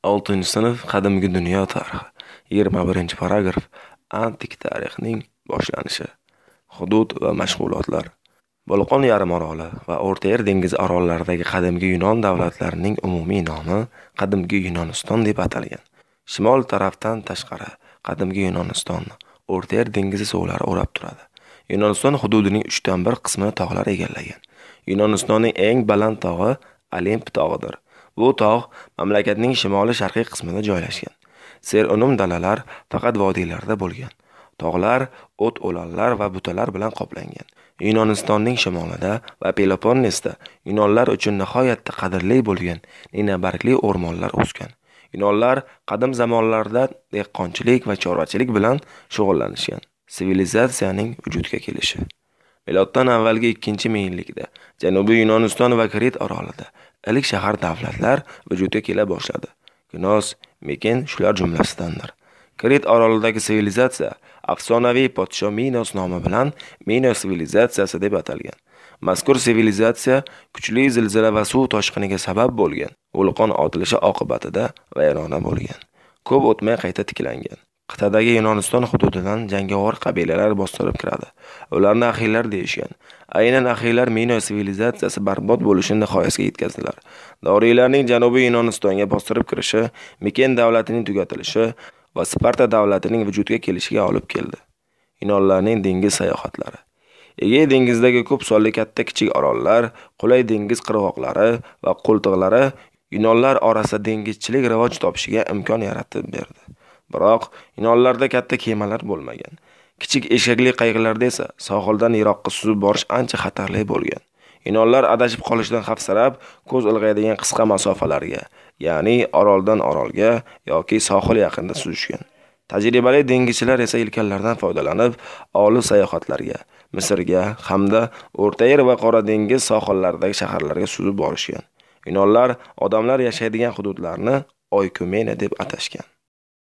Oltinchi sinf qadimgi dunyo tarixi. Yigirma birinchi paragraf Antik tarixning boshlanishi. Hudud va mashg'ulotlar. Bolqon yarim oroli va O'rta Yer dengizi orollaridagi qadimgi Yunon davlatlarining umumiy nomi qadimgi Yunoniston deb atalgan. Shimol tarafdan tashqari qadimgi Yunonistonni O'rta Yer dengizi suvlari o'rab turadi. Yunoniston hududining 3 dan 1 qismini tog'lar egallagan. Yunonistonning eng baland tog'i Olimp tog'idir. Bu tog' mamlakatning shimoli-sharqiy qismida joylashgan. Serunum dalalar faqat vodiylarda bo'lgan. Tog'lar o't-o'lanlar va butalar bilan qoplangan. Yunonistonning shimolida va Peloponnesda Yunonlar uchun nihoyatda qadrli bo'lgan ninabargli o'rmonlar o'sgan. Yunonlar qadim zamonlarda dehqonchilik va chorvachilik bilan shug'ullanishgan. Sivilizatsiyaning vujudga kelishi. Miloddan avvalgi 2-minglikda Janubiy Yunoniston va Krit orolida ilk shahar davlatlar vujudga kela boshladi. Gnos, Meken shular jumlasidandir. Krit orolidagi sivilizatsiya afsonaviy podsho Minos nomi bilan Minos sivilizatsiyasi deb atalgan. Mazkur sivilizatsiya kuchli zilzila va suv toshqiniga sabab bo'lgan. Vulqon otilishi oqibatida vayrona bo'lgan. Ko'p o'tmay qayta tiklangan. Qit'adagi Yunoniston hududidan jangovar qabilalar bostirib kiradi. Ularni axiylar deyishgan. Aynan axiylar Mino sivilizatsiyasi barbod bo'lishini nihoyasiga yetkazdilar. Doriylarning Janubiy Yunonistonga bostirib kirishi, Miken davlatining tugatilishi va Sparta davlatining vujudga kelishiga olib keldi. Yunonlarning dengiz sayohatlari. Egey dengizidagi ko'p sonli katta-kichik orollar, qulay dengiz qirg'oqlari va qo'ltiqlari Yunonlar orasida dengizchilik rivoj topishiga imkon yaratib berdi. Biroq inonlarda katta kemalar bo'lmagan. Kichik eshakli qayiqlarda esa sohildan yiroqqa suzib borish ancha xatarli bo'lgan. Inonlar adashib qolishdan xavfsirab, ko'z ilg'aydigan qisqa masofalarga, ya'ni oroldan orolga yoki sohil yaqinida suzishgan. Tajribali dengizchilar esa yelkanlardan foydalanib, olis sayohatlarga, Misrga hamda O'rta Yer va Qora dengiz sohillaridagi shaharlarga suzib borishgan. Inonlar odamlar yashaydigan hududlarni Oykumena deb atashgan.